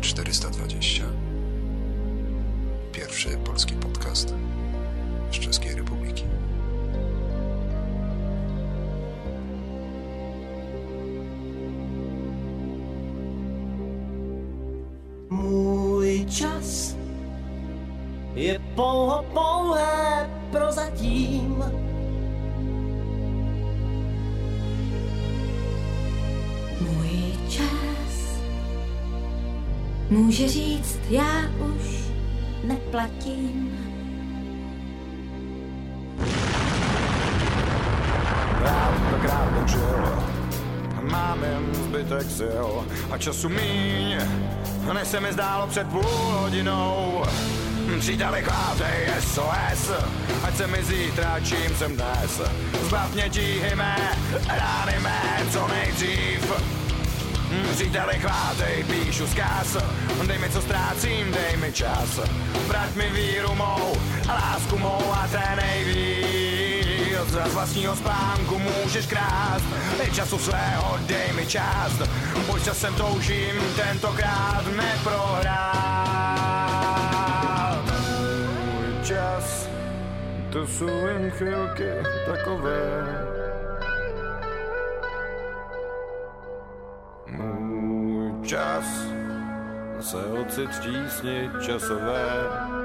Czterysta dwadzieścia. Pierwszy polski podcast z Czeskiej Republiki. Pouho pouhé prozatím. Můj čas. Může říct, já už neplatím. Učil, mám jen zbytek sil a času míň, než se mi zdálo před půl hodinou. Příteli chvátej SOS, ať se mi zítra, čím jsem dnes. Zbav mě tíhy mé, rány mé, co nejdřív. Příteli chvátej, píšu zkaz. Dej mi co ztrácím, dej mi čas. Vrať mi víru mou lásku mou a té nejvíc Z vlastního spánku můžeš krást. I času svého dej mi část. Pojď časem toužím tentokrát neprohrát to jsou jen chvilky takové Můj čas se ocit v tísni časové.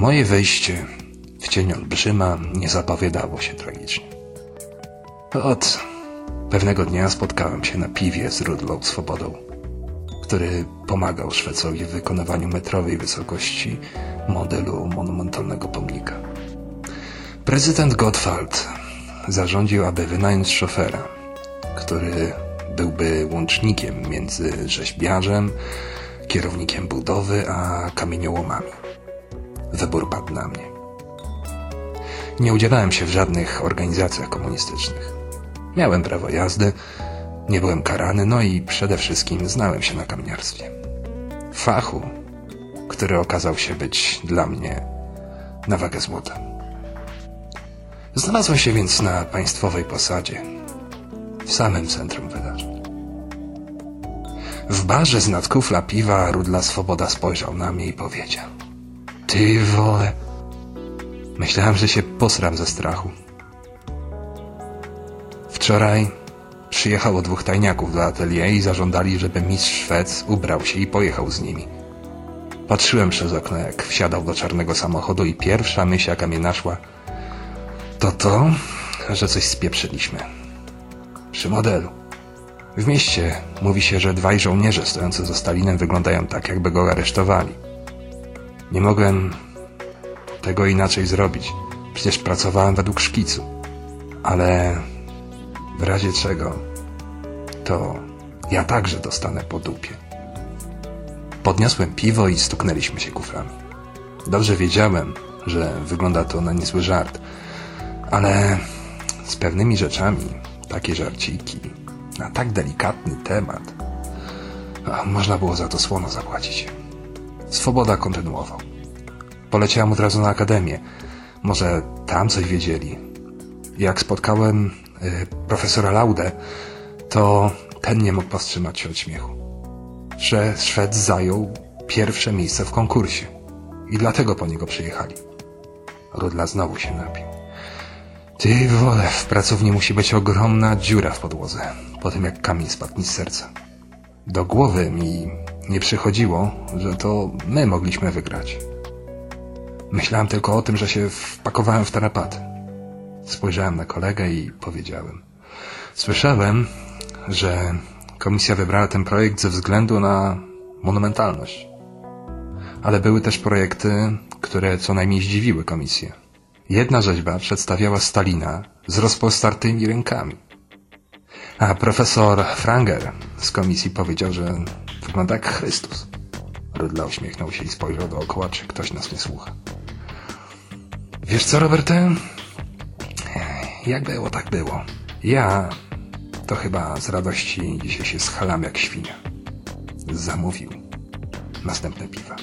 Moje wejście w cień olbrzyma nie zapowiadało się tragicznie. Od pewnego dnia spotkałem się na piwie z Rudlą Swobodą, który pomagał Szwecowi w wykonywaniu metrowej wysokości modelu monumentalnego pomnika. Prezydent Gottwald zarządził, aby wynająć szofera, który byłby łącznikiem między rzeźbiarzem, kierownikiem budowy, a kamieniołomami. Wybór padł na mnie. Nie udzielałem się w żadnych organizacjach komunistycznych. Miałem prawo jazdy, nie byłem karany, no i przede wszystkim znałem się na kamieniarstwie. Fachu, który okazał się być dla mnie na wagę złota. Znalazłem się więc na państwowej posadzie, w samym centrum wydarzeń. W barze z nadkufla piwa Rudla Swoboda spojrzał na mnie i powiedział Ty wole, myślałem, że się posram ze strachu. Wczoraj przyjechało dwóch tajniaków do atelier i zażądali, żeby mistrz Szwec ubrał się i pojechał z nimi. Patrzyłem przez okno, jak wsiadał do czarnego samochodu i pierwsza myśl, jaka mnie naszła, to to, że coś spieprzyliśmy. Przy modelu. W mieście mówi się, że dwaj żołnierze stojący za Stalinem wyglądają tak, jakby go aresztowali. Nie mogłem tego inaczej zrobić. Przecież pracowałem według szkicu. Ale w razie czego, to ja także dostanę po dupie. Podniosłem piwo i stuknęliśmy się kuframi. Dobrze wiedziałem, że wygląda to na niezły żart, ale z pewnymi rzeczami, takie żarciki, na tak delikatny temat, można było za to słono zapłacić. Swoboda kontynuował. Poleciałem od razu na akademię. Może tam coś wiedzieli. Jak spotkałem y, profesora Laudę, to ten nie mógł powstrzymać się od śmiechu. Że Szwed zajął pierwsze miejsce w konkursie i dlatego po niego przyjechali. Rudla znowu się napił. Ty wole, w pracowni musi być ogromna dziura w podłodze, po tym jak kamień spadł mi z serca. Do głowy mi nie przychodziło, że to my mogliśmy wygrać. Myślałem tylko o tym, że się wpakowałem w tarapaty. Spojrzałem na kolegę i powiedziałem. Słyszałem, że komisja wybrała ten projekt ze względu na monumentalność. Ale były też projekty, które co najmniej zdziwiły komisję. Jedna rzeźba przedstawiała Stalina z rozpostartymi rękami, A profesor Franger z komisji powiedział, że wygląda jak Chrystus. Rydla uśmiechnął się i spojrzał dookoła, czy ktoś nas nie słucha. Wiesz co, Robertem? Jak było, tak było. Ja to chyba z radości dzisiaj się schalam jak świnia. Zamówił następne piwa.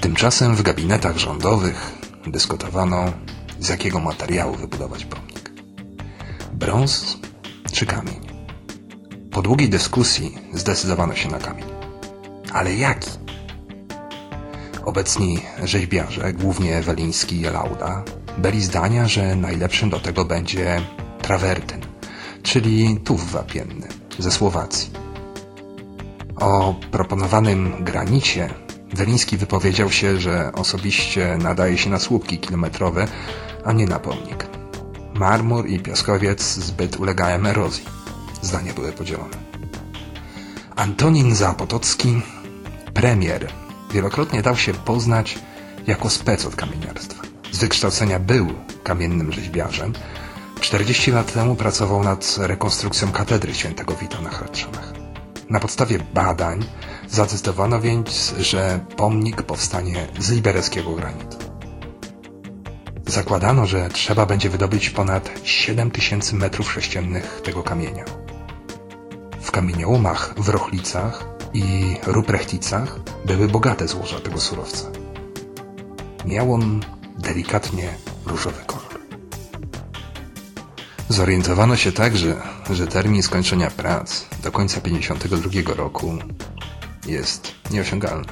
Tymczasem w gabinetach rządowych dyskutowano, z jakiego materiału wybudować pomnik. Brąz czy kamień? Po długiej dyskusji zdecydowano się na kamień. Ale jaki? Obecni rzeźbiarze, głównie Weliński i Lauda, byli zdania, że najlepszym do tego będzie trawertyn, czyli tuf wapienny ze Słowacji. O proponowanym granicie Weliński wypowiedział się, że osobiście nadaje się na słupki kilometrowe, a nie na pomnik. Marmur i piaskowiec zbyt ulegają erozji. Zdania były podzielone. Antonin Zapotocki, premier, wielokrotnie dał się poznać jako spec od kamieniarstwa. Z wykształcenia był kamiennym rzeźbiarzem. 40 lat temu pracował nad rekonstrukcją katedry świętego Wita na Hradczanach. Na podstawie badań zadecydowano więc, że pomnik powstanie z libereckiego granitu. Zakładano, że trzeba będzie wydobyć ponad 7000 metrów sześciennych tego kamienia. W kamieniołomach w Rochlicach i Ruprechticach były bogate złoża tego surowca. Miał on delikatnie różowy kolor. Zorientowano się także, że termin skończenia prac do końca 52 roku jest nieosiągalny.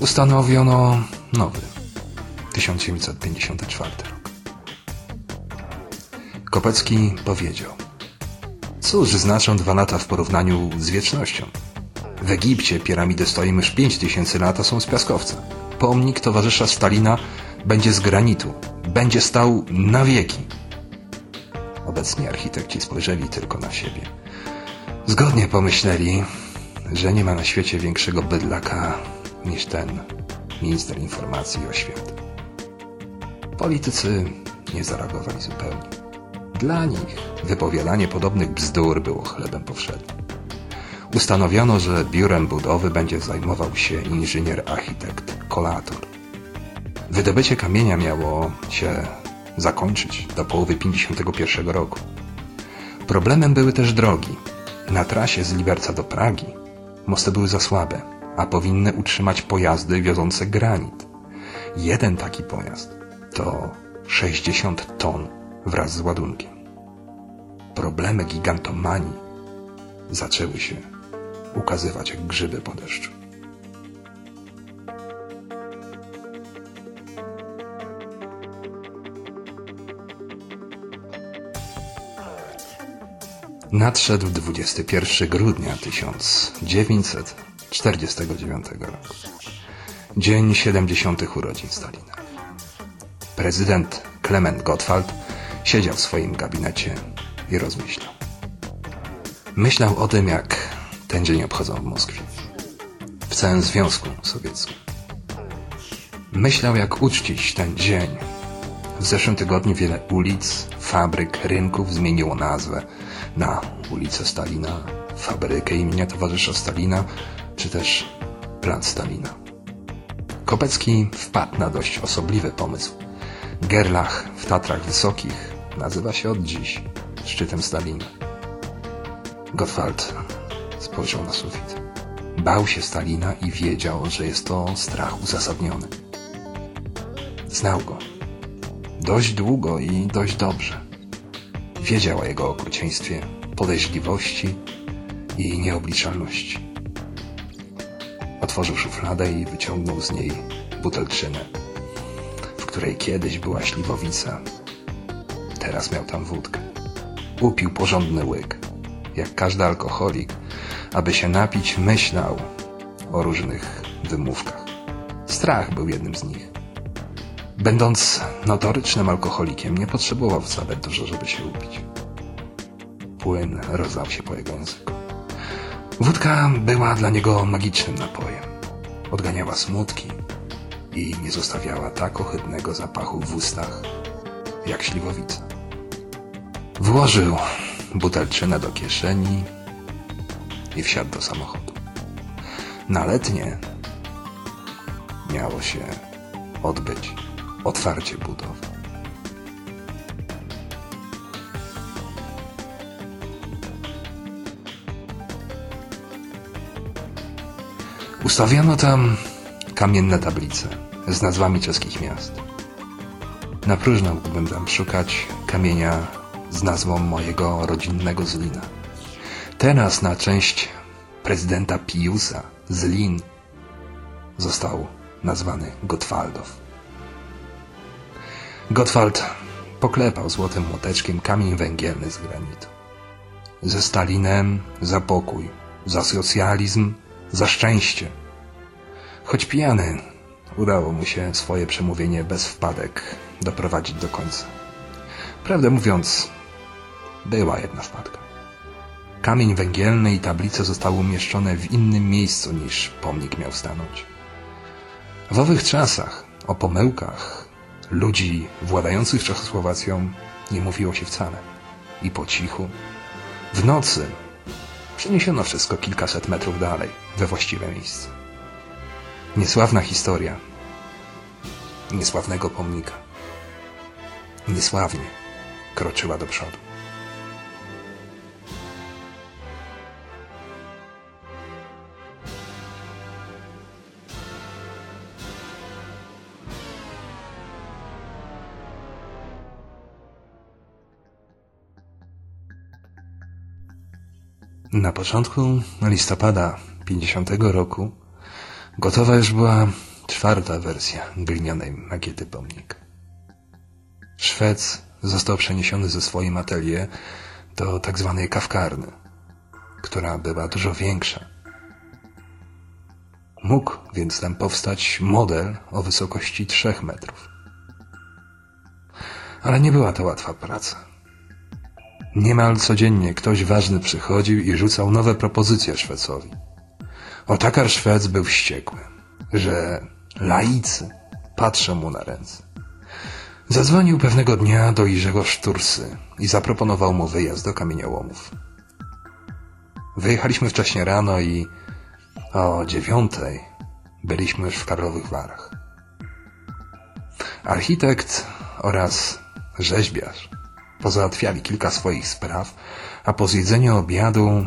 Ustanowiono nowy 1954 rok. Kopecki powiedział Cóż znaczą dwa lata w porównaniu z wiecznością? W Egipcie piramidy stoją już 5000 lat, a są z piaskowca. Pomnik towarzysza Stalina będzie z granitu. Będzie stał na wieki. Obecni architekci spojrzeli tylko na siebie. Zgodnie pomyśleli, że nie ma na świecie większego bydlaka niż ten minister informacji i oświaty. Politycy nie zareagowali zupełnie. Dla nich wypowiadanie podobnych bzdur było chlebem powszednim. Ustanowiono, że biurem budowy będzie zajmował się inżynier-architekt Kolator. Wydobycie kamienia miało się zakończyć do połowy 51 roku. Problemem były też drogi. Na trasie z Liberca do Pragi mosty były za słabe, a powinny utrzymać pojazdy wiozące granit. Jeden taki pojazd to 60 ton wraz z ładunkiem. Problemy gigantomanii zaczęły się ukazywać jak grzyby po deszczu. Nadszedł 21 grudnia 1949 roku. Dzień 70. urodzin Stalina. Prezydent Klement Gottwald siedział w swoim gabinecie i rozmyślał. Myślał o tym, jak ten dzień obchodzą w Moskwie, w całym Związku Sowieckim. Myślał, jak uczcić ten dzień. W zeszłym tygodniu wiele ulic, fabryk, rynków zmieniło nazwę na ulicę Stalina, fabrykę imienia towarzysza Stalina, czy też plac Stalina. Kopecki wpadł na dość osobliwy pomysł. Gerlach w Tatrach Wysokich nazywa się od dziś szczytem Stalina. Gottwald spojrzał na sufit. Bał się Stalina i wiedział, że jest to strach uzasadniony. Znał go. Dość długo i dość dobrze. Wiedział o jego okrucieństwie, podejrzliwości i nieobliczalności. Otworzył szufladę i wyciągnął z niej butelczynę, której kiedyś była śliwowica. Teraz miał tam wódkę. Upił porządny łyk. Jak każdy alkoholik, aby się napić, myślał o różnych wymówkach. Strach był jednym z nich. Będąc notorycznym alkoholikiem, nie potrzebował wcale dużo, żeby się upić. Płyn rozlał się po jego języku. Wódka była dla niego magicznym napojem. Odganiała smutki, i nie zostawiała tak ohydnego zapachu w ustach jak śliwowica. Włożył butelczynę do kieszeni i wsiadł do samochodu. Na letnie miało się odbyć otwarcie budowy. Ustawiono tam kamienne tablice z nazwami czeskich miast. Na próżno mógłbym tam szukać kamienia z nazwą mojego rodzinnego Zlina. Teraz na część prezydenta Piusa Zlin został nazwany Gottwaldow. Gottwald poklepał złotym młoteczkiem kamień węgielny z granitu. Ze Stalinem za pokój, za socjalizm, za szczęście. Choć pijany, udało mu się swoje przemówienie bez wpadek doprowadzić do końca. Prawdę mówiąc, była jedna wpadka. Kamień węgielny i tablice zostały umieszczone w innym miejscu niż pomnik miał stanąć. W owych czasach o pomyłkach ludzi władających Czechosłowacją nie mówiło się wcale. I po cichu, w nocy, przeniesiono wszystko kilkaset metrów dalej, we właściwe miejsce. Niesławna historia niesławnego pomnika niesławnie kroczyła do przodu. Na początku listopada 50 roku gotowa już była czwarta wersja glinianej makiety pomnika. Szwec został przeniesiony ze swoim atelier do tak zwanej kawkarny, która była dużo większa. Mógł więc tam powstać model o wysokości trzech metrów. Ale nie była to łatwa praca. Niemal codziennie ktoś ważny przychodził i rzucał nowe propozycje Szwecowi. Otakar Szwec był wściekły, że laicy patrzą mu na ręce. Zadzwonił pewnego dnia do Irzego Sztursy i zaproponował mu wyjazd do kamieniołomów. Wyjechaliśmy wcześnie rano i o dziewiątej byliśmy już w Karlowych Warach. Architekt oraz rzeźbiarz pozałatwiali kilka swoich spraw, a po zjedzeniu obiadu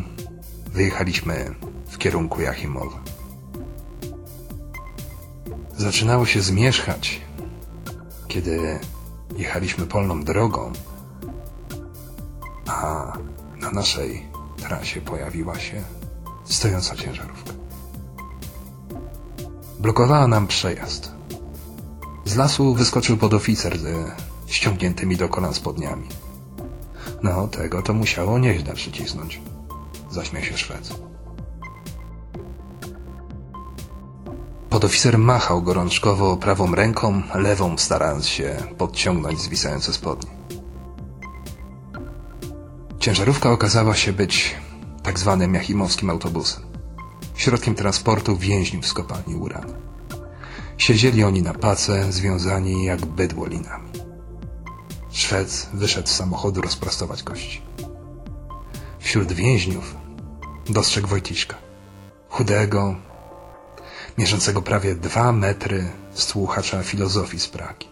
wyjechaliśmy w kierunku Jachimowa. Zaczynało się zmierzchać, kiedy jechaliśmy polną drogą, a na naszej trasie pojawiła się stojąca ciężarówka. Blokowała nam przejazd. Z lasu wyskoczył podoficer ze ściągniętymi do kolan spodniami. No, tego to musiało nieźle przycisnąć. Zaśmiał się Szwed. Podoficer machał gorączkowo prawą ręką, lewą starając się podciągnąć zwisające spodnie. Ciężarówka okazała się być tak zwanym jachimowskim autobusem. Środkiem transportu więźniów z kopalni uranu. Siedzieli oni na pace, związani jak bydło linami. Szwed wyszedł z samochodu rozprostować kości. Wśród więźniów dostrzegł Wojciszka. Chudego, mierzącego prawie dwa metry słuchacza filozofii z Pragi.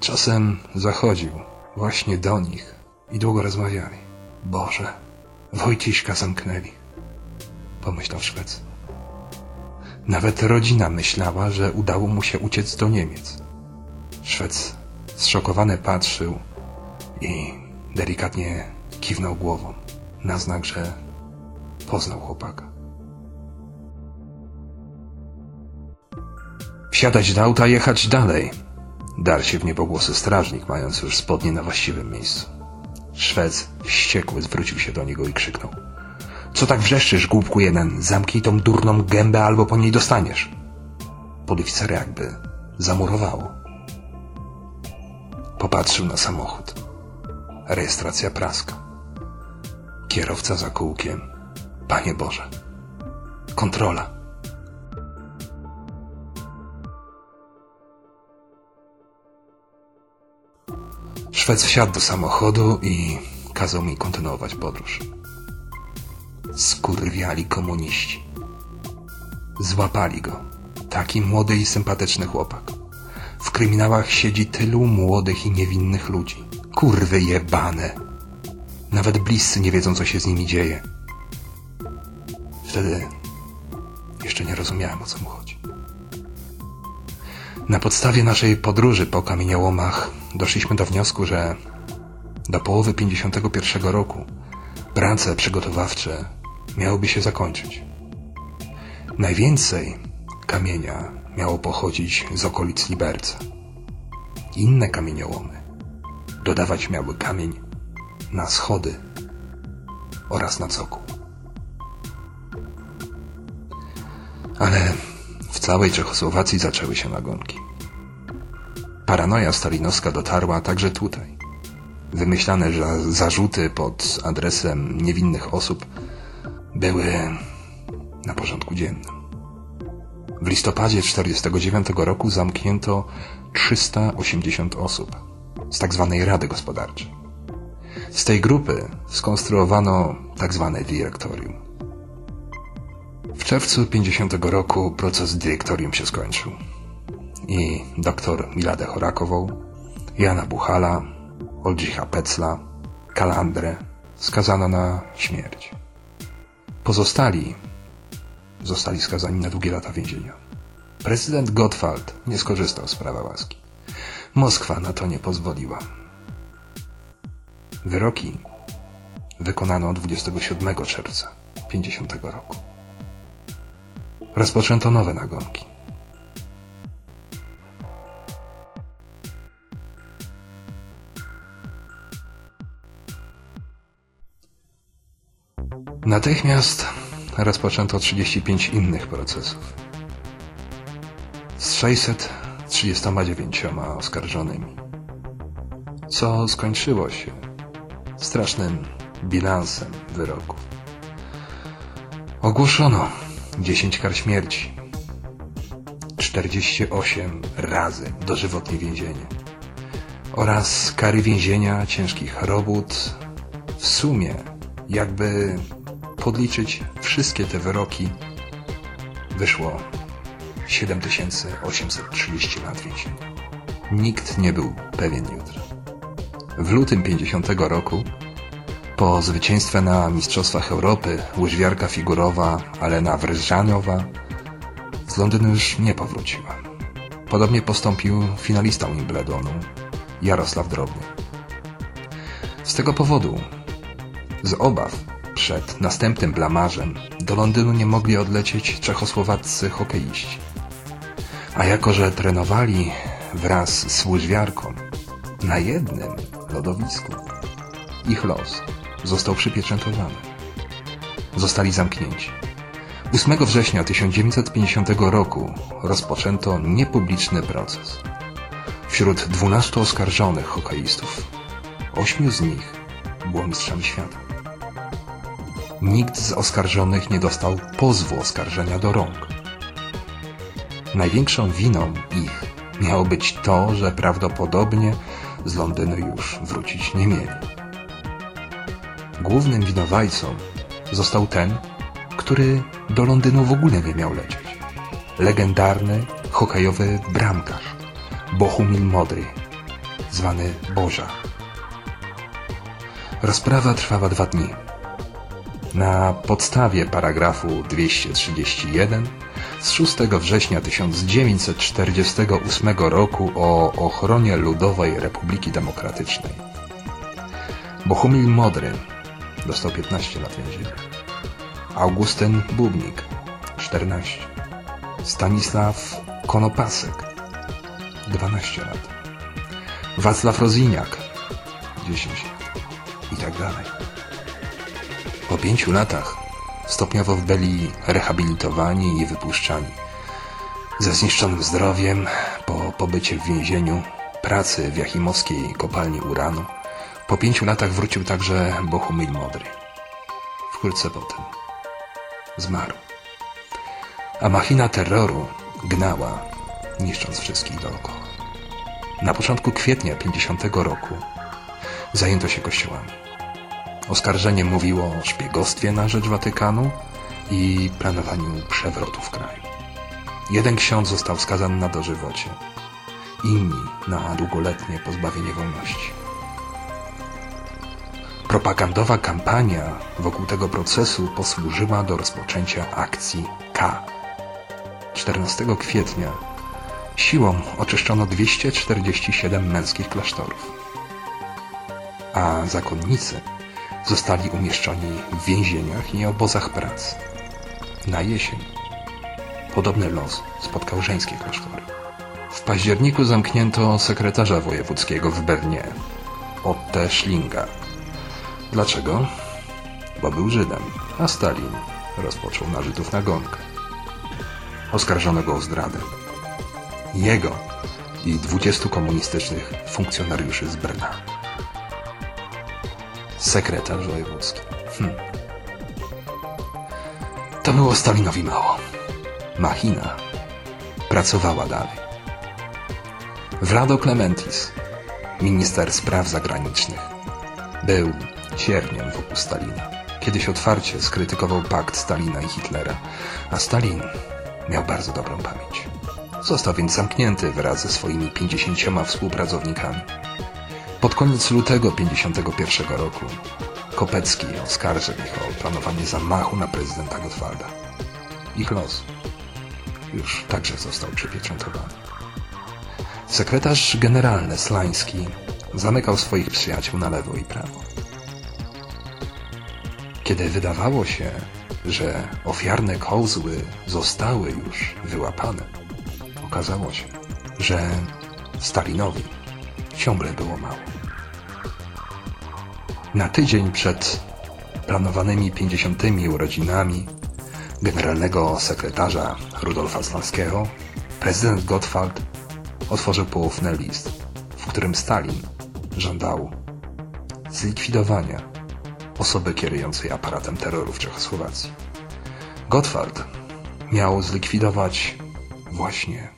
Czasem zachodził właśnie do nich i długo rozmawiali. Boże, Wojciszka zamknęli, pomyślał Szwec. Nawet rodzina myślała, że udało mu się uciec do Niemiec. Szwec zszokowany patrzył i delikatnie kiwnął głową na znak, że poznał chłopaka. Wsiadać do auta, jechać dalej. Dar się w niebogłosy strażnik, mając już spodnie na właściwym miejscu. Szwec, wściekły, zwrócił się do niego i krzyknął. Co tak wrzeszczysz, głupku jeden? Zamknij tą durną gębę, albo po niej dostaniesz. Podoficera jakby zamurowało. Popatrzył na samochód. Rejestracja praska. Kierowca za kółkiem. Panie Boże. Kontrola. Szwed wsiadł do samochodu i kazał mi kontynuować podróż. Skurwiali komuniści. Złapali go. Taki młody i sympatyczny chłopak. W kryminałach siedzi tylu młodych i niewinnych ludzi. Kurwy jebane. Nawet bliscy nie wiedzą, co się z nimi dzieje. Wtedy jeszcze nie rozumiałem, o co mu chodzi. Na podstawie naszej podróży po kamieniołomach doszliśmy do wniosku, że do połowy 51 roku prace przygotowawcze miałyby się zakończyć. Najwięcej kamienia miało pochodzić z okolic Liberca. Inne kamieniołomy dodawać miały kamień na schody oraz na cokół. Ale w całej Czechosłowacji zaczęły się nagonki. Paranoja stalinowska dotarła także tutaj. Wymyślane zarzuty pod adresem niewinnych osób były na porządku dziennym. W listopadzie 1949 roku zamknięto 380 osób z tzw. Tak Rady Gospodarczej. Z tej grupy skonstruowano tzw. Tak dyrektorium. W czerwcu 50 roku proces dyrektorium się skończył i dr Miladę Chorakową, Jana Buchala, Oldrzycha Pecla, Kalandrę skazano na śmierć. Pozostali zostali skazani na długie lata więzienia. Prezydent Gottwald nie skorzystał z prawa łaski. Moskwa na to nie pozwoliła. Wyroki wykonano 27 czerwca 50 roku. Rozpoczęto nowe nagonki. Natychmiast rozpoczęto 35 innych procesów. Z 639 oskarżonymi, co skończyło się strasznym bilansem wyroków. Ogłoszono 10 kar śmierci, 48 razy dożywotnie więzienie. Oraz kary więzienia ciężkich robót. W sumie jakby podliczyć wszystkie te wyroki, wyszło 7830 lat więzienia. Nikt nie był pewien jutra. W lutym 50 roku, po zwycięstwie na Mistrzostwach Europy, łyżwiarka figurowa Alena Wryżaniowa z Londynu już nie powróciła. Podobnie postąpił finalista Wimbledonu Jarosław Drobny. Z tego powodu, z obaw przed następnym blamarzem do Londynu nie mogli odlecieć czechosłowaccy hokeiści. A jako, że trenowali wraz z łyżwiarką na jednym lodowisku, ich los został przypieczętowany. Zostali zamknięci. 8 września 1950 roku rozpoczęto niepubliczny proces. Wśród 12 oskarżonych hokeistów, ośmiu z nich było mistrzami świata. Nikt z oskarżonych nie dostał pozwu oskarżenia do rąk. Największą winą ich miało być to, że prawdopodobnie z Londynu już wrócić nie mieli. Głównym winowajcą został ten, który do Londynu w ogóle nie miał lecieć. Legendarny hokejowy bramkarz Bohumil Modry, zwany Boża. Rozprawa trwała dwa dni. Na podstawie paragrafu 231 z 6 września 1948 roku o ochronie Ludowej Republiki Demokratycznej. Bohumil Modry dostał 15 lat więzienia. Augustyn Bubnik 14. Stanisław Konopasek 12 lat. Wacław Roziniak 10 i tak dalej. Po pięciu latach stopniowo byli rehabilitowani i wypuszczani. Ze zniszczonym zdrowiem, po pobycie w więzieniu, pracy w Jachimowskiej kopalni uranu, po pięciu latach wrócił także Bohumil Modry. Wkrótce potem zmarł. A machina terroru gnała, niszcząc wszystkich dookoła. Na początku kwietnia 50 roku zajęto się kościołami. Oskarżenie mówiło o szpiegostwie na rzecz Watykanu i planowaniu przewrotu w kraju. Jeden ksiądz został skazany na dożywocie, inni na długoletnie pozbawienie wolności. Propagandowa kampania wokół tego procesu posłużyła do rozpoczęcia akcji K. 14 kwietnia siłą oczyszczono 247 męskich klasztorów, a zakonnicy zostali umieszczeni w więzieniach i obozach pracy. Na jesień podobny los spotkał żeńskie klasztory. W październiku zamknięto sekretarza wojewódzkiego w Bernie, Otte Schlinga. Dlaczego? Bo był Żydem, a Stalin rozpoczął na Żydów nagonkę. Oskarżono go o zdradę. Jego i 20 komunistycznych funkcjonariuszy z Brna. Sekretarz wojewódzki. Hm. To było Stalinowi mało. Machina pracowała dalej. Vlado Clementis, minister spraw zagranicznych, był ciernią wokół Stalina. Kiedyś otwarcie skrytykował pakt Stalina i Hitlera, a Stalin miał bardzo dobrą pamięć. Został więc zamknięty wraz ze swoimi pięćdziesięcioma współpracownikami. Pod koniec lutego 1951 roku Kopecki oskarżył ich o planowanie zamachu na prezydenta Gottwalda. Ich los już także został przypieczętowany. Sekretarz generalny Slański zamykał swoich przyjaciół na lewo i prawo. Kiedy wydawało się, że ofiarne kozły zostały już wyłapane, okazało się, że Stalinowi ciągle było mało. Na tydzień przed planowanymi 50. urodzinami generalnego sekretarza Rudolfa Slanskiego, prezydent Gottwald otworzył poufny list, w którym Stalin żądał zlikwidowania osoby kierującej aparatem terroru w Czechosłowacji. Gottwald miał zlikwidować właśnie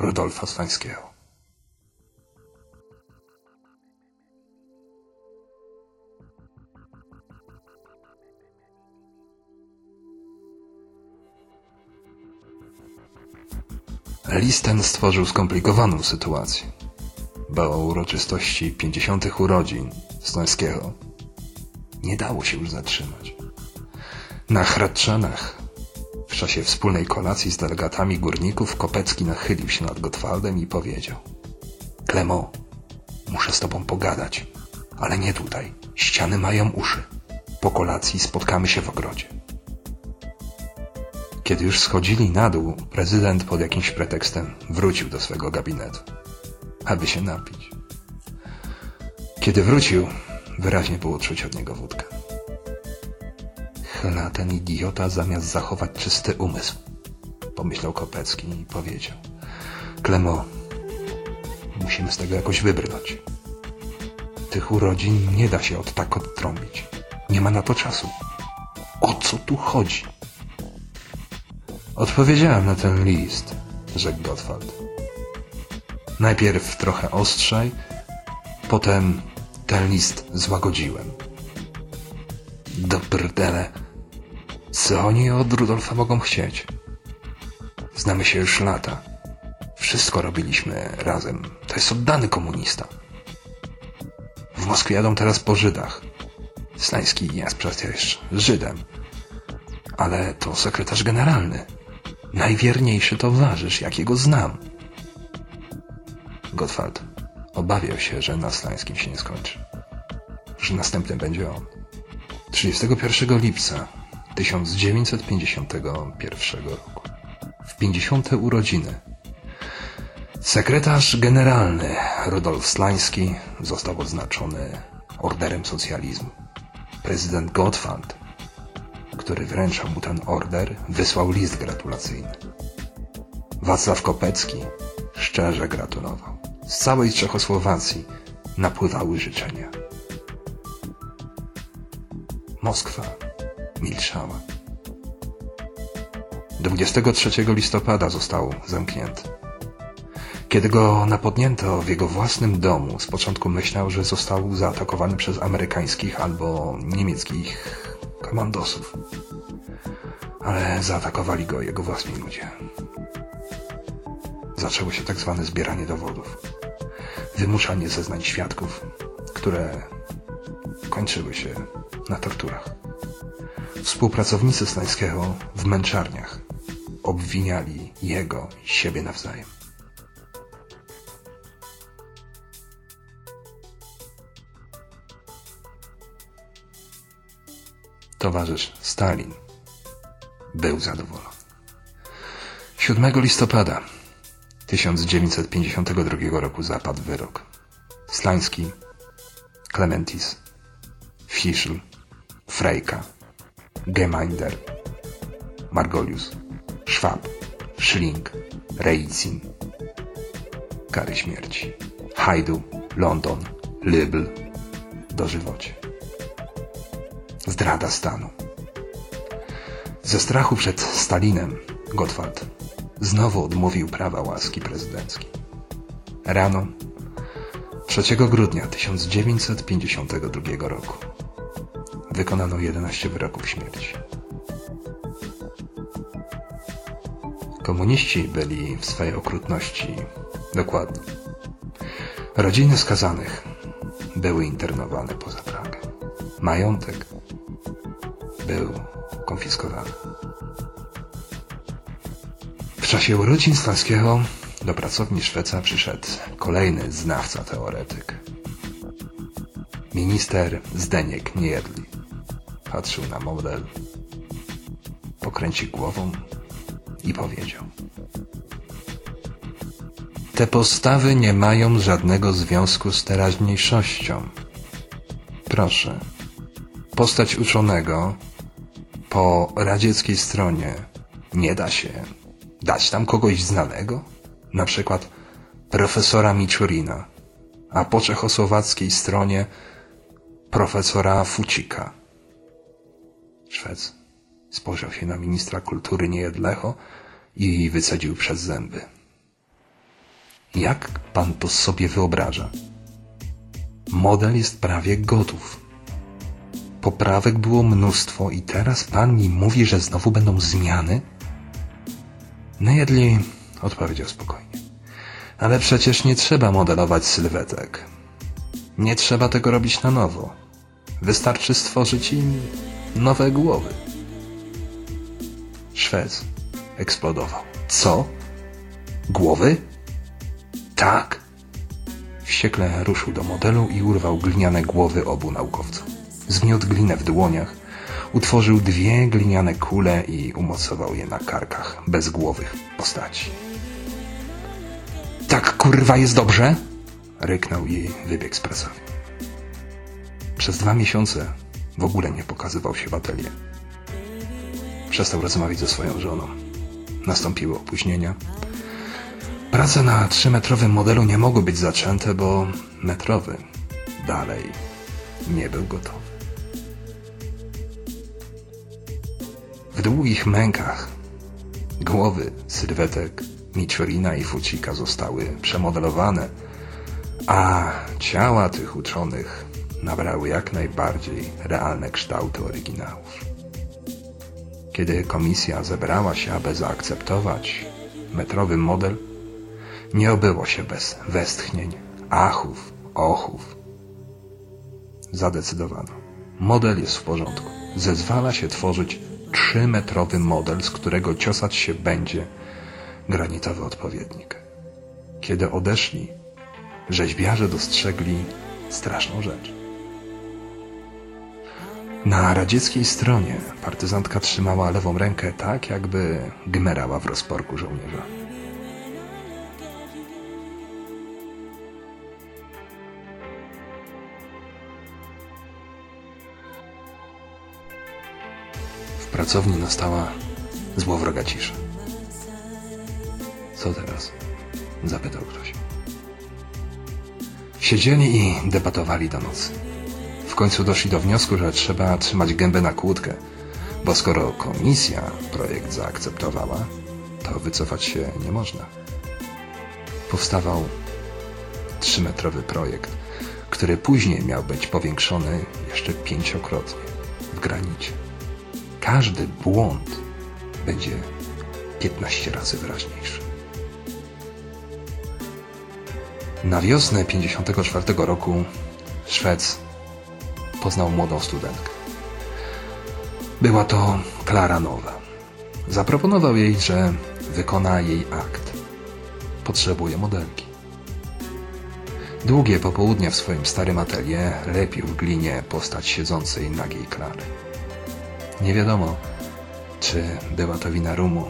Rudolfa Slańskiego. List ten stworzył skomplikowaną sytuację, bo uroczystości 50. urodzin Stońskiego nie dało się już zatrzymać. Na Hradczanach w czasie wspólnej kolacji z delegatami górników Kopecki nachylił się nad Gottwaldem i powiedział Klemo, muszę z tobą pogadać, ale nie tutaj. Ściany mają uszy. Po kolacji spotkamy się w ogrodzie. Kiedy już schodzili na dół, prezydent pod jakimś pretekstem wrócił do swego gabinetu, aby się napić. Kiedy wrócił, wyraźnie było czuć od niego wódkę. Chyla ten idiota zamiast zachować czysty umysł, pomyślał Kopecki i powiedział. Klemo, musimy z tego jakoś wybrnąć. Tych urodzin nie da się od tak odtrąbić. Nie ma na to czasu. O co tu chodzi? Odpowiedziałem na ten list, rzekł Gottwald. Najpierw trochę ostrzej, potem ten list złagodziłem. Dobrdele, co oni od Rudolfa mogą chcieć? Znamy się już lata. Wszystko robiliśmy razem. To jest oddany komunista. W Moskwie jadą teraz po Żydach. Slański jest przecież Żydem. Ale to sekretarz generalny. Najwierniejszy towarzysz, jakiego znam. Gottwald obawiał się, że na Slańskim się nie skończy. Że następnym będzie on. 31 lipca 1951 roku. W 50. urodziny sekretarz generalny Rudolf Slański został odznaczony Orderem Socjalizmu. Prezydent Gottwald który wręczał mu ten order, wysłał list gratulacyjny. Wacław Kopecki szczerze gratulował. Z całej Czechosłowacji napływały życzenia. Moskwa milczała. 23 listopada został zamknięty. Kiedy go napodnięto w jego własnym domu, z początku myślał, że został zaatakowany przez amerykańskich albo niemieckich komandosów. Ale zaatakowali go jego własni ludzie. Zaczęło się tak zwane zbieranie dowodów. Wymuszanie zeznań świadków, które kończyły się na torturach. Współpracownicy Stańskiego w męczarniach obwiniali jego i siebie nawzajem. Towarzysz Stalin był zadowolony. 7 listopada 1952 roku zapadł wyrok. Slański, Clementis, Fischl, Frejka, Gemeinder, Margolius, Schwab, Schling, Reitzin. Kary śmierci. Hajdu, London, Lybl, dożywocie. Zdrada stanu. Ze strachu przed Stalinem Gottwald znowu odmówił prawa łaski prezydenckiej. Rano 3 grudnia 1952 roku wykonano 11 wyroków śmierci. Komuniści byli w swojej okrutności dokładni. Rodziny skazanych były internowane poza Pragę. Majątek był konfiskowany. W czasie urodzin Stańskiego do pracowni Szweca przyszedł kolejny znawca teoretyk. Minister Zdeniek Niejedli. Patrzył na model, pokręcił głową i powiedział. Te postawy nie mają żadnego związku z teraźniejszością. Proszę, postać uczonego po radzieckiej stronie nie da się dać tam kogoś znanego? Na przykład profesora Miczurina, a po czechosłowackiej stronie profesora Fucika. Szwec spojrzał się na ministra kultury Niejedlecho i wycedził przez zęby. Jak pan to sobie wyobraża? Model jest prawie gotów. Poprawek było mnóstwo i teraz pan mi mówi, że znowu będą zmiany? Nejedli odpowiedział spokojnie. Ale przecież nie trzeba modelować sylwetek. Nie trzeba tego robić na nowo. Wystarczy stworzyć im nowe głowy. Szwec eksplodował. Co? Głowy? Tak. Wściekle ruszył do modelu i urwał gliniane głowy obu naukowców. Zmiótł glinę w dłoniach, utworzył dwie gliniane kule i umocował je na karkach bezgłowych postaci. Tak kurwa jest dobrze? Ryknął i wybiegł z pracowni. Przez dwa miesiące w ogóle nie pokazywał się w atelier. Przestał rozmawiać ze swoją żoną. Nastąpiły opóźnienia. Prace na trzymetrowym modelu nie mogły być zaczęte, bo metrowy dalej nie był gotowy. W długich mękach głowy sylwetek Miczurina i Fucika zostały przemodelowane, a ciała tych uczonych nabrały jak najbardziej realne kształty oryginałów. Kiedy komisja zebrała się, aby zaakceptować metrowy model, nie obyło się bez westchnień, achów, ochów. Zadecydowano. Model jest w porządku. Zezwala się tworzyć trzymetrowy model, z którego ciosać się będzie granitowy odpowiednik. Kiedy odeszli, rzeźbiarze dostrzegli straszną rzecz. Na radzieckiej stronie partyzantka trzymała lewą rękę tak, jakby gmerała w rozporku żołnierza. Pracowni nastała złowroga cisza. Co teraz? Zapytał ktoś. Siedzieli i debatowali do nocy. W końcu doszli do wniosku, że trzeba trzymać gębę na kłódkę, bo skoro komisja projekt zaakceptowała, to wycofać się nie można. powstawał trzymetrowy projekt, który później miał być powiększony jeszcze pięciokrotnie w granicie. Każdy błąd będzie 15 razy wyraźniejszy. Na wiosnę 54 roku Szwec poznał młodą studentkę. Była to Klara Nowa. Zaproponował jej, że wykona jej akt. Potrzebuje modelki. Długie popołudnie w swoim starym atelier lepił w glinie postać siedzącej nagiej Klary. Nie wiadomo, czy była to wina rumu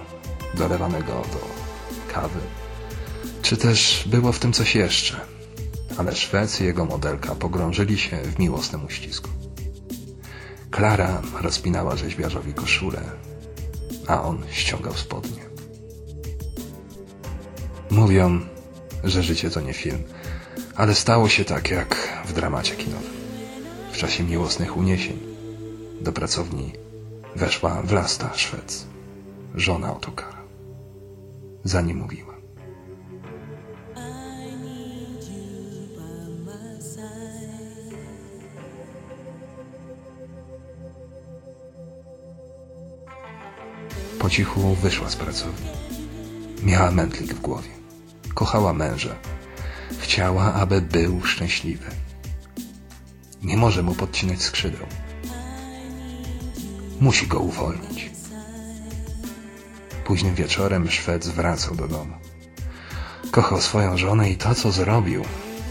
dolewanego do kawy, czy też było w tym coś jeszcze, ale Szwec i jego modelka pogrążyli się w miłosnym uścisku. Klara rozpinała rzeźbiarzowi koszulę, a on ściągał spodnie. Mówią, że życie to nie film, ale stało się tak jak w dramacie kinowym. W czasie miłosnych uniesień do pracowni weszła Vlasta Szwec, żona autokara. Zanim mówiła. Po cichu wyszła z pracowni. Miała mętlik w głowie. Kochała męża. Chciała, aby był szczęśliwy. Nie może mu podcinać skrzydeł. Musi go uwolnić. Późnym wieczorem Szwec wracał do domu. Kochał swoją żonę i to, co zrobił,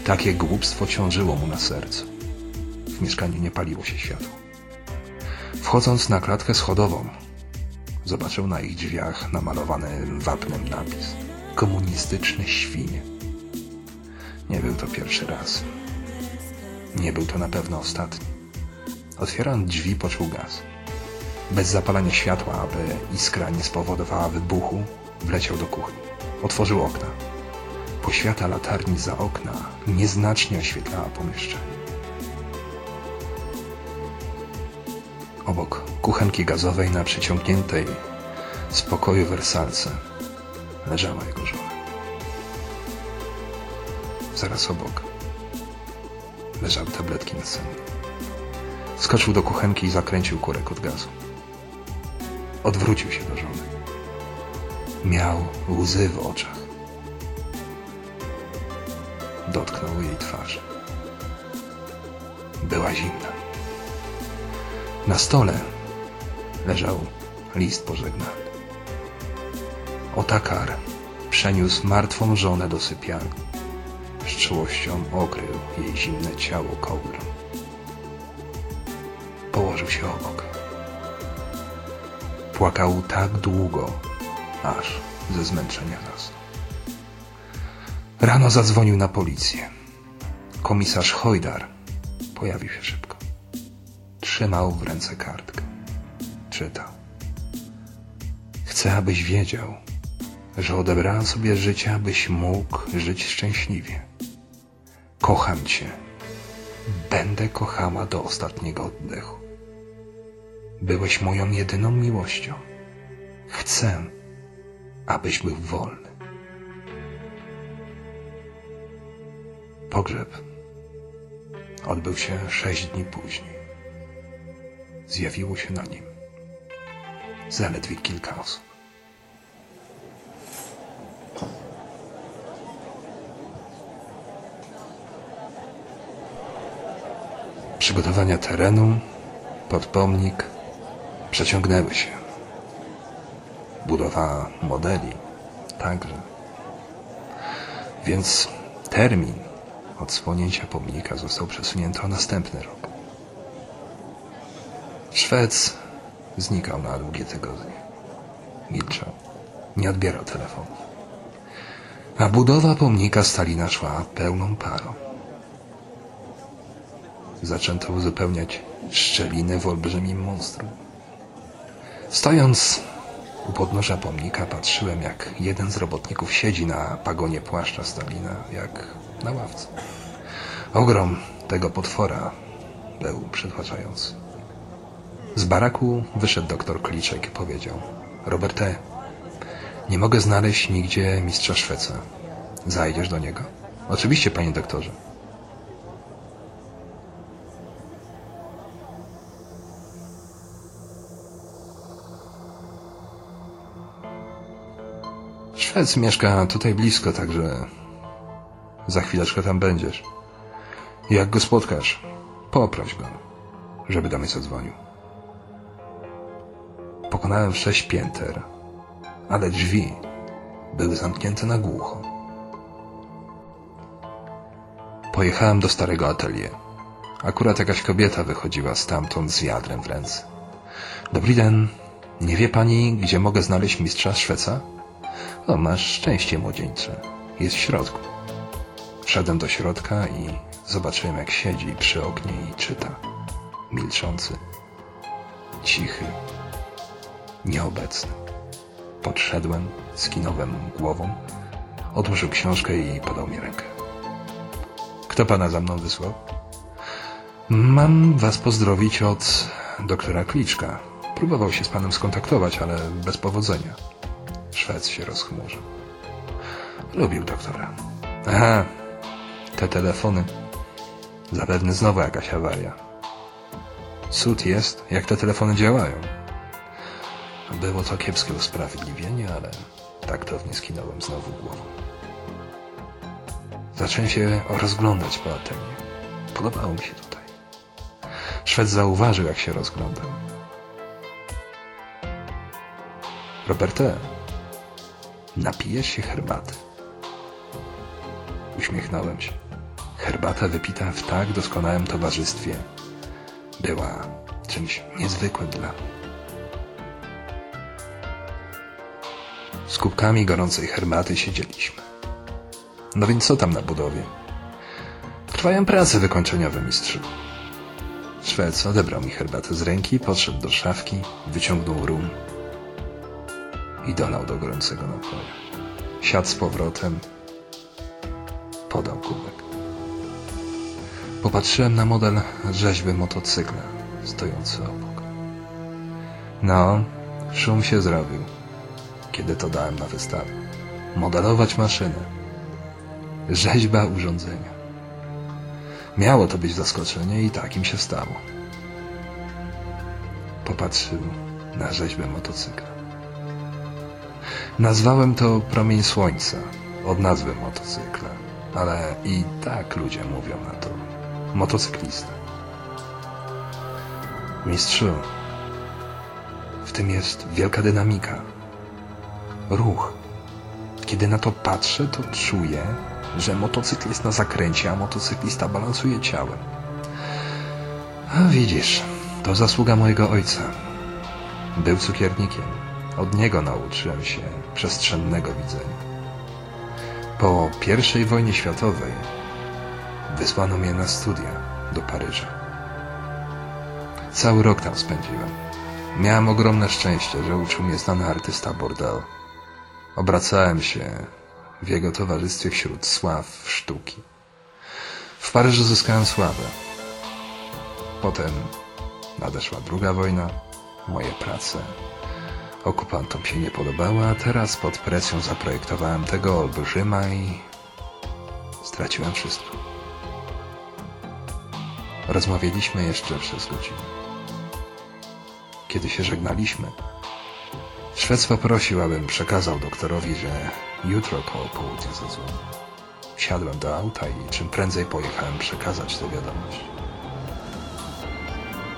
takie głupstwo ciążyło mu na sercu. W mieszkaniu nie paliło się światło. Wchodząc na klatkę schodową, zobaczył na ich drzwiach namalowany wapnem napis komunistyczne świnie. Nie był to pierwszy raz. Nie był to na pewno ostatni. Otwierając drzwi, poczuł gaz. Bez zapalania światła, aby iskra nie spowodowała wybuchu, wleciał do kuchni. Otworzył okna. Poświata latarni za okna nieznacznie oświetlała pomieszczenie. Obok kuchenki gazowej na przyciągniętej z pokoju wersalce leżała jego żona. Zaraz obok leżały tabletki na sen. Skoczył do kuchenki i zakręcił kurek od gazu. Odwrócił się do żony. Miał łzy w oczach. Dotknął jej twarzy. Była zimna. Na stole leżał list pożegnalny. Otakar przeniósł martwą żonę do sypialni. Z czułością okrył jej zimne ciało kołdrą. Położył się obok. Płakał tak długo, aż ze zmęczenia zasnął. Rano zadzwonił na policję. Komisarz Hojdar pojawił się szybko. Trzymał w ręce kartkę. Czytał. Chcę, abyś wiedział, że odebrałem sobie życie, abyś mógł żyć szczęśliwie. Kocham cię. Będę kochała do ostatniego oddechu. Byłeś moją jedyną miłością. Chcę, abyś był wolny. Pogrzeb odbył się sześć dni później. Zjawiło się na nim zaledwie kilka osób. Przygotowania terenu pod pomnik przeciągnęły się. Budowa modeli także. Więc termin odsłonięcia pomnika został przesunięty o następny rok. Szwec znikał na długie tygodnie. Milczał. Nie odbierał telefonu. A budowa pomnika Stalina szła pełną parą. Zaczęto uzupełniać szczeliny w olbrzymim monstrum. Stojąc u podnóża pomnika patrzyłem, jak jeden z robotników siedzi na pagonie płaszcza Stalina, jak na ławce. Ogrom tego potwora był przytłaczający. Z baraku wyszedł doktor Kliczek i powiedział Roberte, nie mogę znaleźć nigdzie mistrza Szweca. Zajdziesz do niego? Oczywiście, panie doktorze. Szwec mieszka tutaj blisko, także za chwileczkę tam będziesz. Jak go spotkasz, poproś go, żeby do mnie zadzwonił. Pokonałem sześć pięter, ale drzwi były zamknięte na głucho. Pojechałem do starego atelier. Akurat jakaś kobieta wychodziła stamtąd z wiadrem w ręce. Dobry den. Nie wie pani, gdzie mogę znaleźć mistrza Szweca? O, masz szczęście, młodzieńcze. Jest w środku. Wszedłem do środka i zobaczyłem, jak siedzi przy oknie i czyta. Milczący, cichy, nieobecny. Podszedłem, skinąłem głową, odłożył książkę i podał mi rękę. Kto pana za mną wysłał? Mam was pozdrowić od doktora Kliczka. Próbował się z panem skontaktować, ale bez powodzenia. Szwec się rozchmurzył. Lubił doktora. Aha, te telefony. Zapewne znowu jakaś awaria. Cud jest, jak te telefony działają. Było to kiepskie usprawiedliwienie, ale taktownie skinąłem znowu głową. Zacząłem się rozglądać po atelier. Podobało mi się tutaj. Szwed zauważył, jak się rozglądam. Roberte, napijesz się herbaty? Uśmiechnąłem się. Herbata wypita w tak doskonałym towarzystwie była czymś niezwykłym dla mnie. Z kubkami gorącej herbaty siedzieliśmy. No więc co tam na budowie? Trwają prace wykończeniowe, mistrzu. Szwec odebrał mi herbatę z ręki, podszedł do szafki, wyciągnął rum i dolał do gorącego napoju. Siadł z powrotem, podał kubek. Popatrzyłem na model rzeźby motocykla stojący obok. No, szum się zrobił, kiedy to dałem na wystawę. Modelować maszynę. Rzeźba urządzenia. Miało to być zaskoczenie i tak im się stało. Popatrzył na rzeźbę motocykla. Nazwałem to promień słońca od nazwy motocykla, ale i tak ludzie mówią na to motocyklista. Mistrzu, w tym jest wielka dynamika, ruch. Kiedy na to patrzę, to czuję, że motocykl jest na zakręcie, a motocyklista balansuje ciałem. A widzisz, to zasługa mojego ojca. Był cukiernikiem. Od niego nauczyłem się przestrzennego widzenia. Po I wojnie światowej wysłano mnie na studia do Paryża. Cały rok tam spędziłem. Miałem ogromne szczęście, że uczył mnie znany artysta Bordel. Obracałem się w jego towarzystwie wśród sław sztuki. W Paryżu zyskałem sławę. Potem nadeszła druga wojna, moje prace okupantom się nie podobały, a teraz pod presją zaprojektowałem tego olbrzyma i straciłem wszystko. Rozmawialiśmy jeszcze przez godzinę. Kiedy się żegnaliśmy, Szwec poprosił, abym przekazał doktorowi, że jutro koło południa zadzwoni. Wsiadłem do auta i czym prędzej pojechałem przekazać tę wiadomość.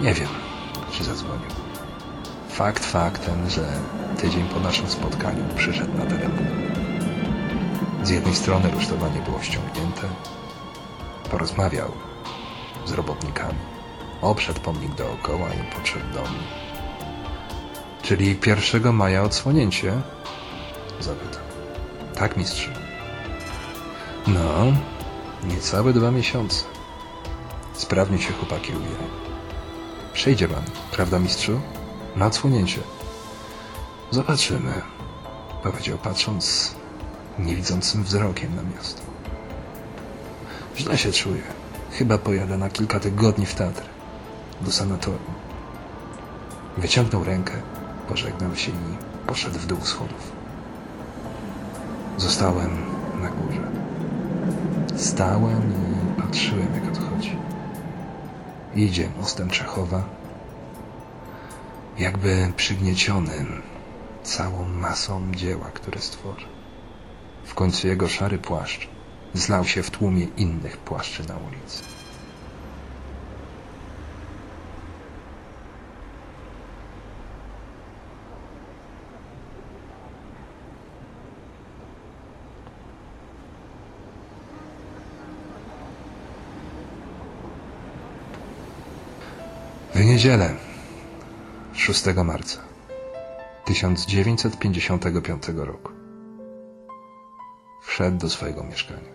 Nie wiem, czy zadzwonił. Fakt faktem, że tydzień po naszym spotkaniu przyszedł na teren. Z jednej strony rusztowanie było ściągnięte. Porozmawiał z robotnikami. Obszedł pomnik dookoła i podszedł do mnie. Czyli 1 maja odsłonięcie? Zapytał. Tak, mistrzu. No, niecałe dwa miesiące. Sprawnie się chłopaki ubierają. Przyjdzie pan, prawda, mistrzu? Na odsłonięcie. Zobaczymy, powiedział patrząc niewidzącym wzrokiem na miasto. Źle się czuję. Chyba pojadę na kilka tygodni w Tatry. Do sanatorium. Wyciągnął rękę, pożegnał się i poszedł w dół schodów. Zostałem na górze. Stałem i patrzyłem, jak odchodzi. Idzie mostem Czechowa, jakby przygniecionym całą masą dzieła, które stworzy. W końcu jego szary płaszcz zlał się w tłumie innych płaszczy na ulicy. W niedzielę 6 marca 1955 roku wszedł do swojego mieszkania.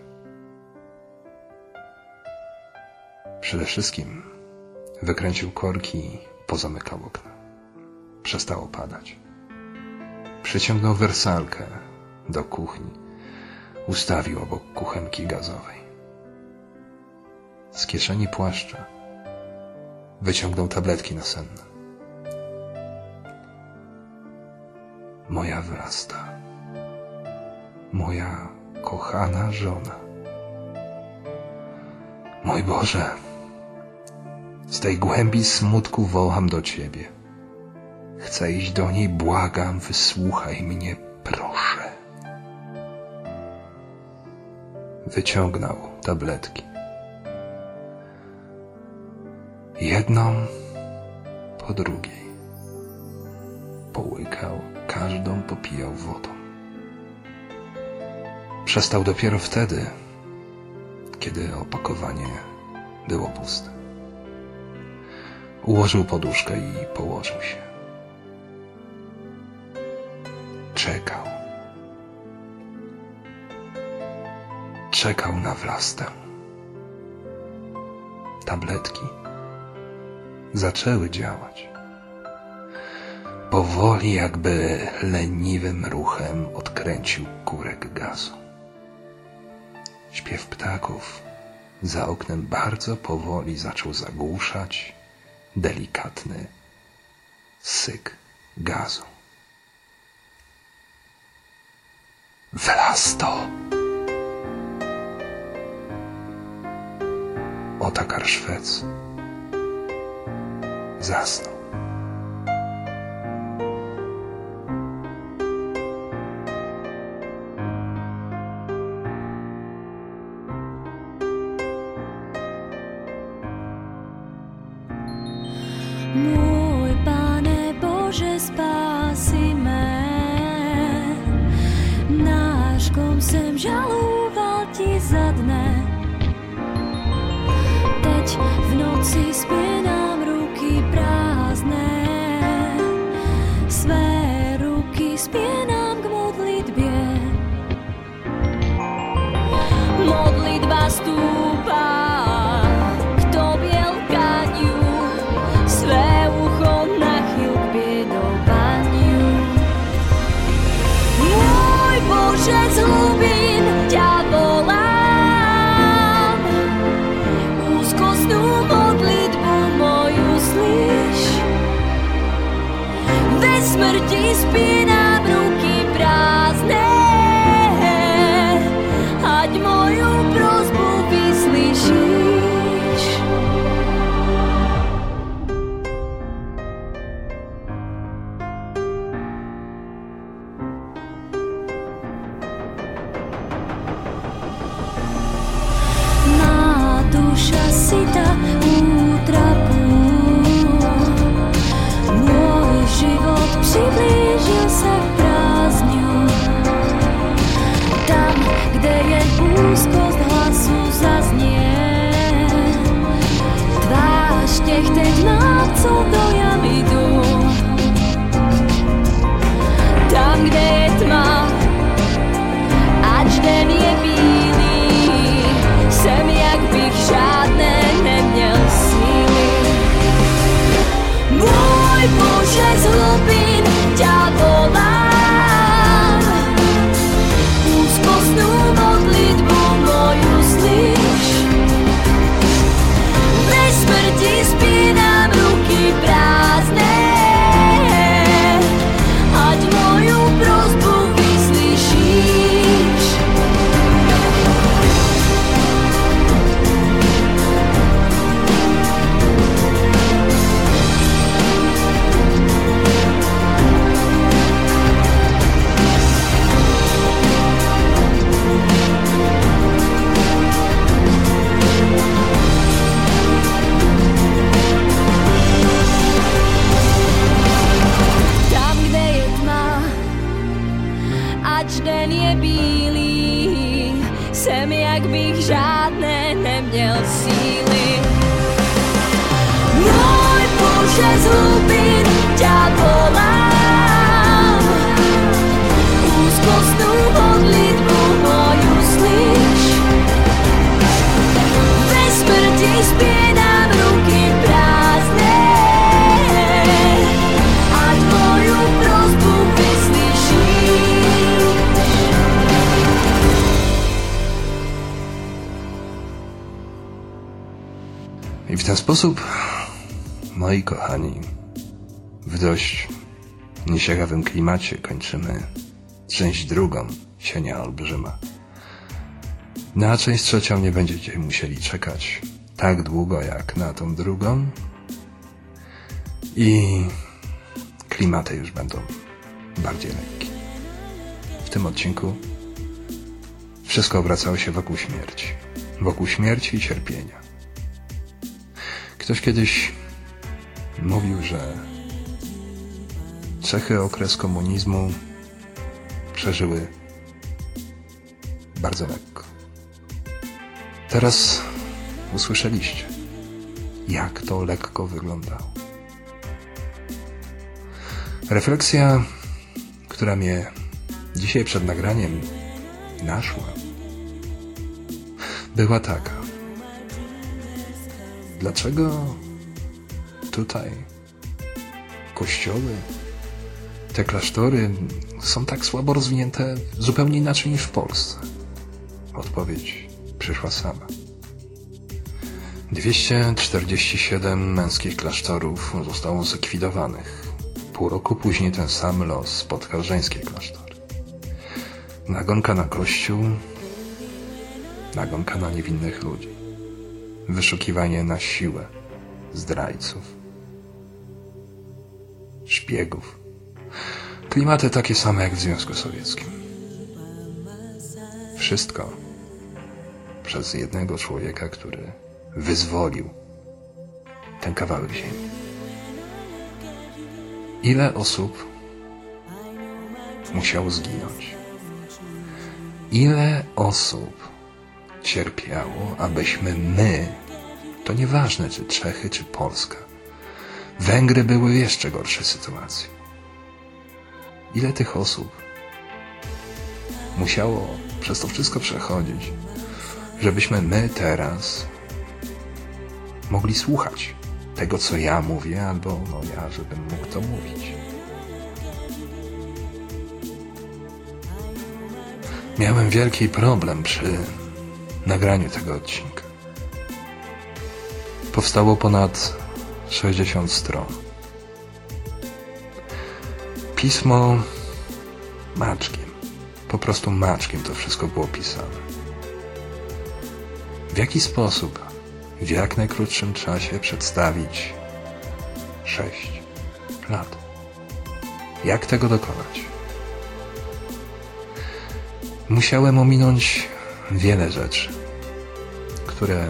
Przede wszystkim wykręcił korki i pozamykał okna. Przestało padać. Przyciągnął wersalkę do kuchni. Ustawił obok kuchenki gazowej. Z kieszeni płaszcza wyciągnął tabletki nasenne. Moja wrasta. Moja kochana żona. Mój Boże, z tej głębi smutku wołam do Ciebie. Chcę iść do niej, błagam, wysłuchaj mnie, proszę. Wyciągnął tabletki. Jedną po drugiej. Połykał, każdą popijał wodą. Przestał dopiero wtedy, kiedy opakowanie było puste. Ułożył poduszkę i położył się. Czekał. Czekał na wlastę. Tabletki zaczęły działać. Powoli, jakby leniwym ruchem odkręcił kurek gazu. Śpiew ptaków za oknem bardzo powoli zaczął zagłuszać delikatny syk gazu. Wlasto! Otakar Szwec zasnął. Sposób, moi kochani, w dość nieciekawym klimacie kończymy część drugą Cienia Olbrzyma. Na część trzecią nie będziecie musieli czekać tak długo jak na tą drugą i klimaty już będą bardziej lekkie. W tym odcinku wszystko obracało się wokół śmierci. Wokół śmierci i cierpienia. Ktoś kiedyś mówił, że Czechy okres komunizmu przeżyły bardzo lekko. Teraz usłyszeliście, jak to lekko wyglądało. Refleksja, która mnie dzisiaj przed nagraniem naszła, była taka. Dlaczego tutaj kościoły, te klasztory są tak słabo rozwinięte zupełnie inaczej niż w Polsce? Odpowiedź przyszła sama. 247 męskich klasztorów zostało zlikwidowanych. Pół roku później ten sam los spotkał żeńskie klasztory. Nagonka na kościół, nagonka na niewinnych ludzi wyszukiwanie na siłę zdrajców, szpiegów. Klimaty takie same jak w Związku Sowieckim. Wszystko przez jednego człowieka, który wyzwolił ten kawałek ziemi. Ile osób musiało zginąć? Ile osób cierpiało, abyśmy my, to nieważne czy Czechy, czy Polska, Węgry były w jeszcze gorszej sytuacji. Ile tych osób musiało przez to wszystko przechodzić, żebyśmy my teraz mogli słuchać tego, co ja mówię, albo no ja, żebym mógł to mówić. Miałem wielki problem przy nagraniu tego odcinka. Powstało ponad 60 stron. Pismo maczkiem, po prostu maczkiem to wszystko było pisane. W jaki sposób w jak najkrótszym czasie przedstawić sześć lat? Jak tego dokonać? Musiałem ominąć wiele rzeczy, które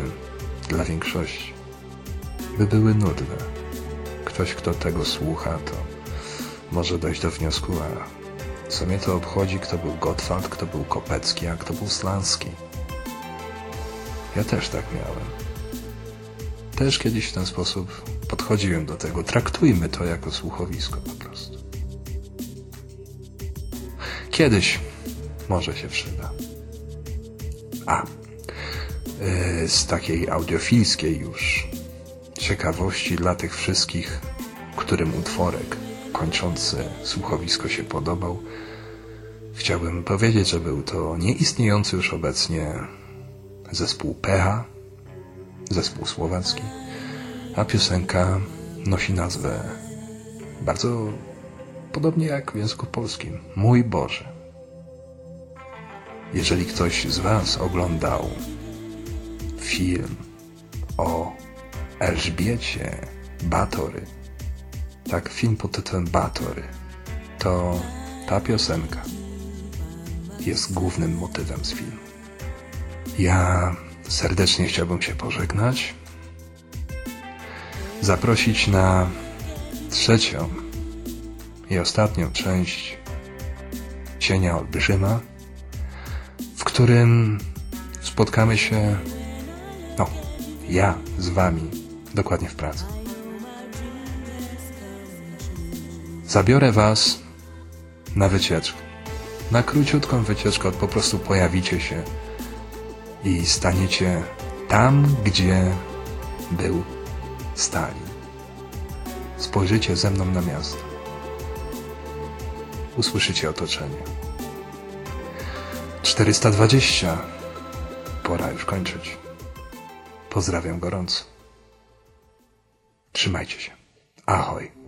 dla większości by były nudne. Ktoś, kto tego słucha, to może dojść do wniosku, a co mnie to obchodzi, kto był Gottwald, kto był Kopecki, a kto był Slanski. Ja też tak miałem. Też kiedyś w ten sposób podchodziłem do tego. Traktujmy to jako słuchowisko po prostu. Kiedyś może się przyda. A, y, z takiej audiofilskiej już ciekawości dla tych wszystkich, którym utworek kończący słuchowisko się podobał, chciałbym powiedzieć, że był to nieistniejący już obecnie zespół Pecha, zespół słowacki, a piosenka nosi nazwę bardzo podobnie jak w języku polskim Mój Boże. Jeżeli ktoś z Was oglądał film o Elżbiecie Batory, tak, film pod tytułem Batory, to ta piosenka jest głównym motywem z filmu. Ja serdecznie chciałbym się pożegnać, zaprosić na trzecią i ostatnią część Cienia Olbrzyma, którym spotkamy się, no, ja z Wami, dokładnie w pracy. Zabiorę was na wycieczkę. Na króciutką wycieczkę, po prostu pojawicie się i staniecie tam, gdzie był Stalin. Spojrzycie ze mną na miasto. Usłyszycie otoczenie. 420. Pora już kończyć. Pozdrawiam gorąco. Trzymajcie się. Ahoj.